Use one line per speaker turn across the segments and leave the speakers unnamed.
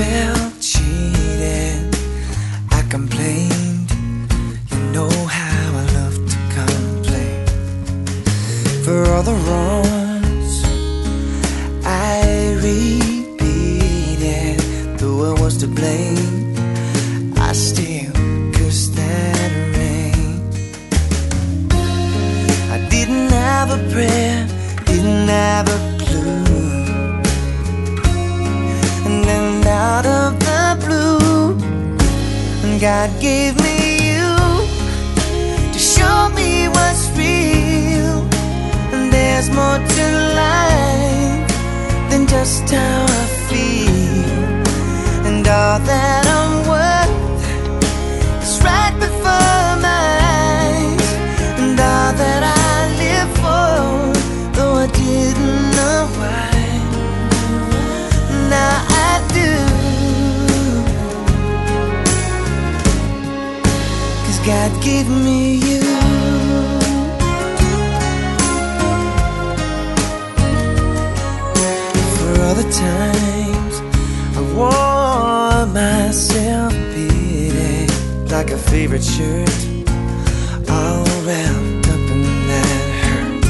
felt cheated. I complained. You know how I love to complain. For all the wrongs I repeated, though I was to blame, I still cursed that rain. I didn't have a prayer, didn't have a God gave me you to show me what's real. And there's more to life than just how I feel. And all that God gave me you. For all the times I wore myself pity like a favorite shirt, all wrapped up in that hurt.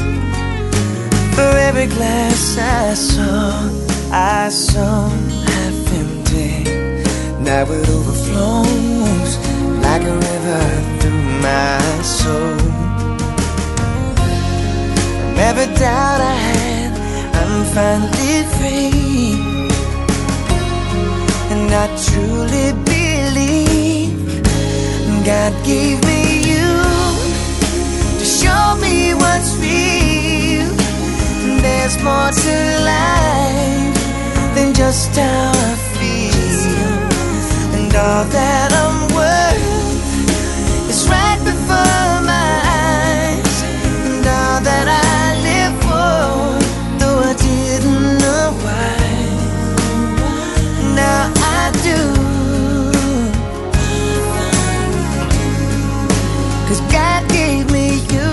For every glass I saw, I saw half empty. Now it overflows finally free. And I truly believe God gave me you to show me what's real. And there's more to life than just how I feel. And all that Cause God gave me you.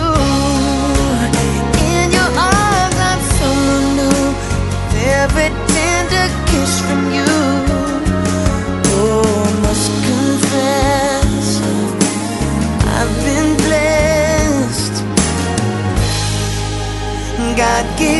In your arms, I'm new. Every tender kiss from you. Oh, must confess, I've been blessed. God gave